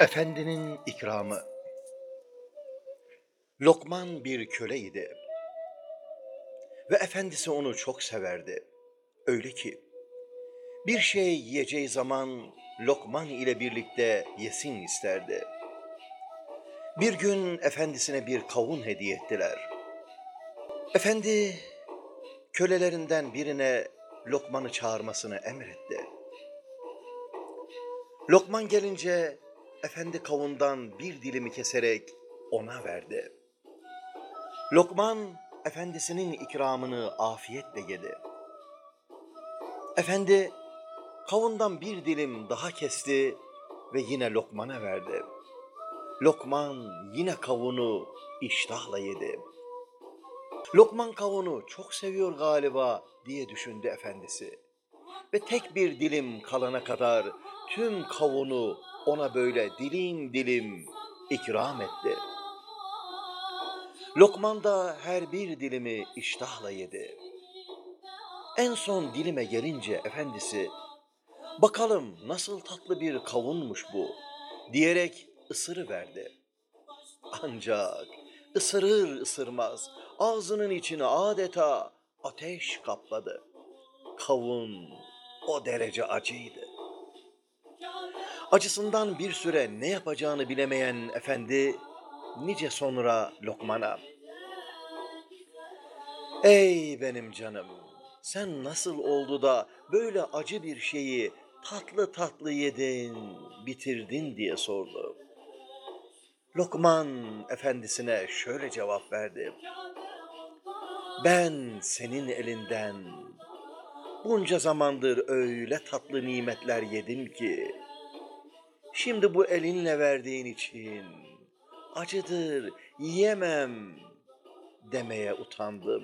Efendinin ikramı Lokman bir köleydi ve efendisi onu çok severdi. Öyle ki bir şey yiyeceği zaman Lokman ile birlikte yesin isterdi. Bir gün efendisine bir kavun hediye ettiler. Efendi kölelerinden birine Lokman'ı çağırmasını emretti. Lokman gelince efendi kavundan bir dilimi keserek ona verdi. Lokman efendisinin ikramını afiyetle yedi. Efendi kavundan bir dilim daha kesti ve yine Lokman'a verdi. Lokman yine kavunu iştahla yedi. Lokman kavunu çok seviyor galiba diye düşündü efendisi. Ve tek bir dilim kalana kadar tüm kavunu ona böyle dilim dilim ikram etti. Lokman da her bir dilimi iştahla yedi. En son dilime gelince efendisi, bakalım nasıl tatlı bir kavunmuş bu diyerek ısırı verdi. Ancak ısırır ısırmaz ağzının içini adeta ateş kapladı. Kavun o derece acıydı. Acısından bir süre ne yapacağını bilemeyen efendi nice sonra Lokman'a Ey benim canım sen nasıl oldu da böyle acı bir şeyi tatlı tatlı yedin, bitirdin diye sordu. Lokman efendisine şöyle cevap verdi. Ben senin elinden bunca zamandır öyle tatlı nimetler yedim ki Şimdi bu elinle verdiğin için acıdır, yiyemem demeye utandım.